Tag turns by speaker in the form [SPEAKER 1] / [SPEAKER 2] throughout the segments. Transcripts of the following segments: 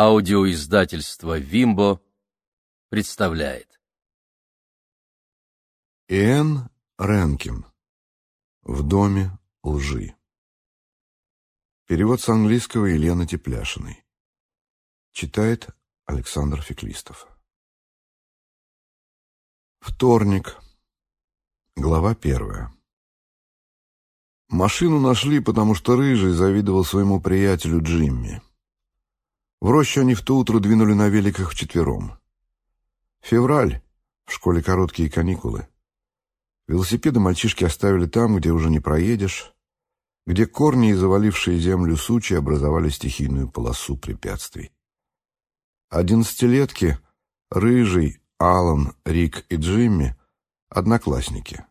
[SPEAKER 1] Аудиоиздательство «Вимбо» представляет.
[SPEAKER 2] Иэн Ренкин. В доме лжи. Перевод с английского Елены Тепляшиной. Читает Александр Феклистов. Вторник. Глава первая. Машину нашли, потому что Рыжий завидовал своему приятелю Джимми. В рощу они в то утро двинули на великах вчетвером. Февраль, в школе короткие каникулы. Велосипеды мальчишки оставили там, где уже не проедешь, где корни и завалившие землю сучи образовали стихийную полосу препятствий. Одиннадцатилетки, Рыжий, Алан, Рик и Джимми — одноклассники.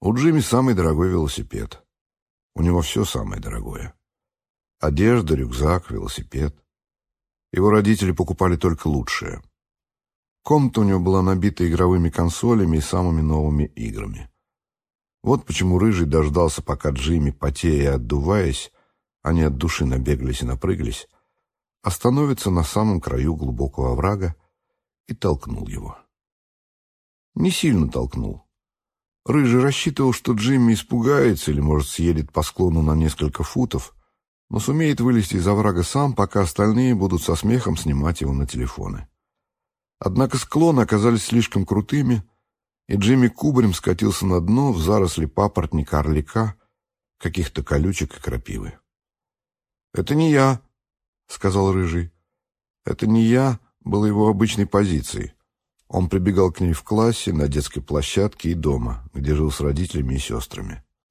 [SPEAKER 2] У Джимми самый дорогой велосипед. У него все самое дорогое. Одежда, рюкзак, велосипед — его родители покупали только лучшее. Комната у него была набита игровыми консолями и самыми новыми играми. Вот почему Рыжий дождался, пока Джимми, потея и отдуваясь, они от души набегались и напрыгались, остановится на самом краю глубокого оврага и толкнул его. Не сильно толкнул. Рыжий рассчитывал, что Джимми испугается или, может, съедет по склону на несколько футов, но сумеет вылезти из оврага сам, пока остальные будут со смехом снимать его на телефоны. Однако склоны оказались слишком крутыми, и Джимми кубарем скатился на дно в заросли папоротника орлика, каких-то колючек и крапивы. «Это не я», — сказал Рыжий. «Это не я» было его обычной позицией. Он прибегал к ней в классе, на детской площадке и дома, где жил с родителями и сестрами.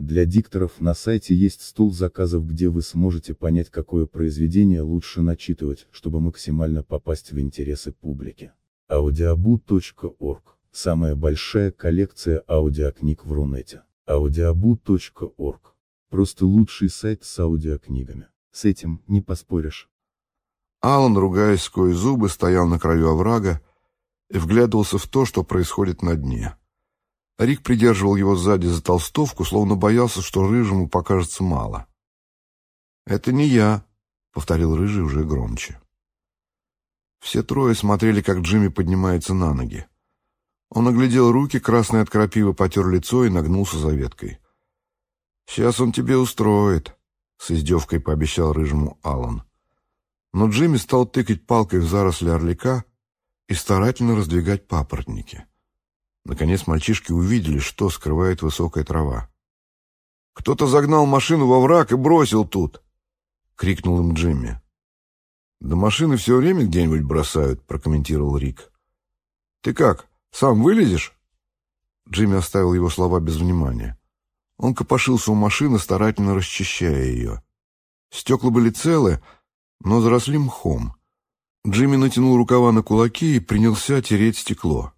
[SPEAKER 3] Для дикторов на сайте есть стол заказов, где вы сможете понять, какое произведение лучше начитывать, чтобы максимально попасть в интересы публики. audiobu.org – самая большая коллекция аудиокниг в Рунете. audiobu.org – просто лучший сайт с аудиокнигами. С этим не поспоришь.
[SPEAKER 2] Алан, ругаясь сквозь зубы, стоял на краю оврага и вглядывался в то, что происходит на дне. Рик придерживал его сзади за толстовку, словно боялся, что Рыжему покажется мало. «Это не я», — повторил Рыжий уже громче. Все трое смотрели, как Джимми поднимается на ноги. Он оглядел руки, красный от крапивы потер лицо и нагнулся за веткой. «Сейчас он тебе устроит», — с издевкой пообещал Рыжему Аллан. Но Джимми стал тыкать палкой в заросли орлика и старательно раздвигать папоротники. Наконец мальчишки увидели, что скрывает высокая трава. «Кто-то загнал машину во враг и бросил тут!» — крикнул им Джимми. «Да машины все время где-нибудь бросают», — прокомментировал Рик. «Ты как, сам вылезешь?» Джимми оставил его слова без внимания. Он копошился у машины, старательно расчищая ее. Стекла были целы, но заросли мхом. Джимми натянул рукава на кулаки и принялся тереть стекло.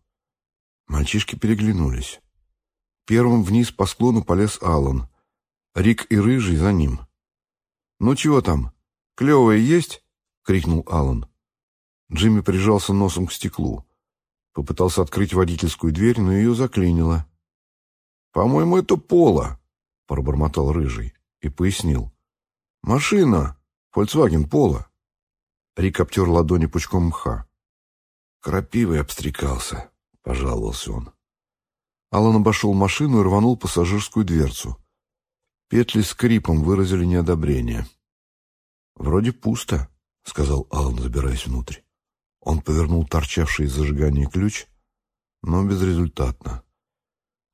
[SPEAKER 2] Мальчишки переглянулись. Первым вниз по склону полез Аллан. Рик и Рыжий за ним. «Ну чего там? Клевое есть?» — крикнул Аллан. Джимми прижался носом к стеклу. Попытался открыть водительскую дверь, но ее заклинило. «По-моему, это Пола», — пробормотал Рыжий и пояснил. «Машина! Фольксваген Пола!» Рик обтер ладони пучком мха. Крапивой обстрекался. — пожаловался он. Алан обошел машину и рванул пассажирскую дверцу. Петли скрипом выразили неодобрение. «Вроде пусто», — сказал Алан, забираясь внутрь. Он повернул торчавший из зажигания ключ, но безрезультатно.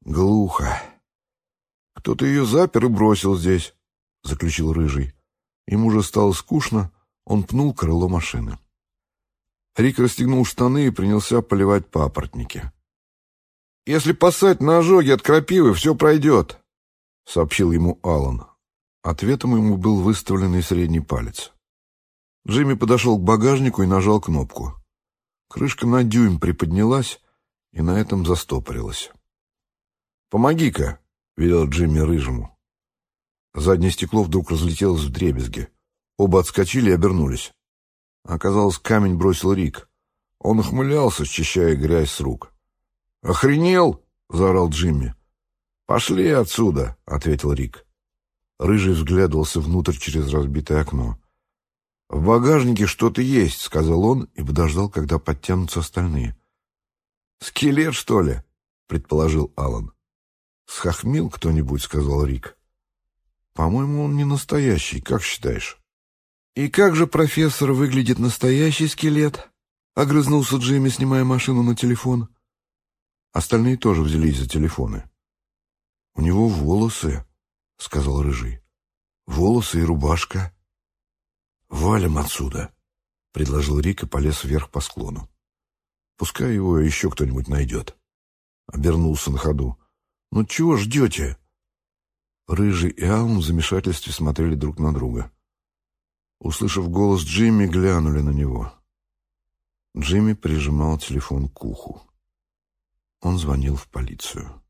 [SPEAKER 2] «Глухо. Кто-то ее запер и бросил здесь», — заключил Рыжий. Ему уже стало скучно, он пнул крыло машины. Рик расстегнул штаны и принялся поливать папоротники. «Если поссать на ожоги от крапивы, все пройдет», — сообщил ему Алан. Ответом ему был выставленный средний палец. Джимми подошел к багажнику и нажал кнопку. Крышка на дюйм приподнялась и на этом застопорилась. «Помоги-ка!» — велел Джимми Рыжему. Заднее стекло вдруг разлетелось в дребезги. Оба отскочили и обернулись. Оказалось, камень бросил Рик. Он ухмылялся, счищая грязь с рук. «Охренел!» — заорал Джимми. «Пошли отсюда!» — ответил Рик. Рыжий взглядывался внутрь через разбитое окно. «В багажнике что-то есть», — сказал он и подождал, когда подтянутся остальные. «Скелет, что ли?» — предположил Алан. «Схохмил кто-нибудь?» — сказал Рик. «По-моему, он не настоящий, как считаешь?» «И как же, профессор, выглядит настоящий скелет?» — огрызнулся Джимми, снимая машину на телефон. Остальные тоже взялись за телефоны. «У него волосы», — сказал Рыжий. «Волосы и рубашка». «Валим отсюда», — предложил Рик и полез вверх по склону. «Пускай его еще кто-нибудь найдет». Обернулся на ходу. «Ну чего ждете?» Рыжий и Алм в замешательстве смотрели друг на друга. Услышав голос Джимми, глянули на него. Джимми прижимал телефон к уху. Он звонил в полицию.